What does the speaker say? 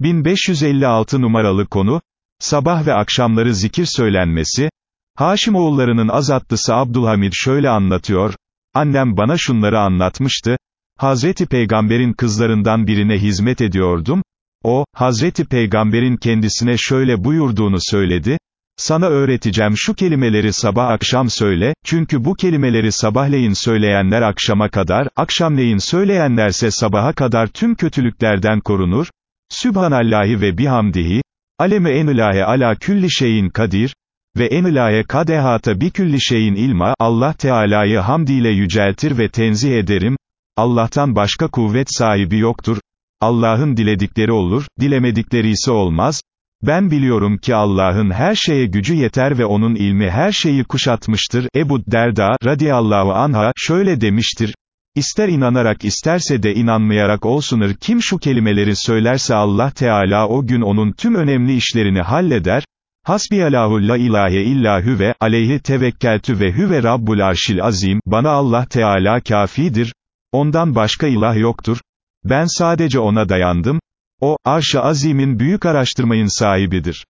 1556 numaralı konu, sabah ve akşamları zikir söylenmesi, Haşimoğullarının azatlısı Abdülhamid şöyle anlatıyor, annem bana şunları anlatmıştı, Hazreti Peygamber'in kızlarından birine hizmet ediyordum, o, Hazreti Peygamber'in kendisine şöyle buyurduğunu söyledi, sana öğreteceğim şu kelimeleri sabah akşam söyle, çünkü bu kelimeleri sabahleyin söyleyenler akşama kadar, akşamleyin söyleyenlerse sabaha kadar tüm kötülüklerden korunur, Sübhanallahi ve bihamdihi, alemi enilahe ala külli şeyin kadir, ve enilahe kadehata bi külli şeyin ilma, Allah Teala'yı hamdiyle yüceltir ve tenzih ederim, Allah'tan başka kuvvet sahibi yoktur, Allah'ın diledikleri olur, dilemedikleri ise olmaz, ben biliyorum ki Allah'ın her şeye gücü yeter ve onun ilmi her şeyi kuşatmıştır. Ebu Derda, radiyallahu anha, şöyle demiştir, İster inanarak isterse de inanmayarak olsunur kim şu kelimeleri söylerse Allah Teala o gün onun tüm önemli işlerini halleder, Hasbiyallahu la ilahe illa hüve, aleyhi tevekkeltü ve hüve rabbul arşil azim, bana Allah Teala kafidir, ondan başka ilah yoktur, ben sadece ona dayandım, o, arş-ı azimin büyük araştırmayın sahibidir.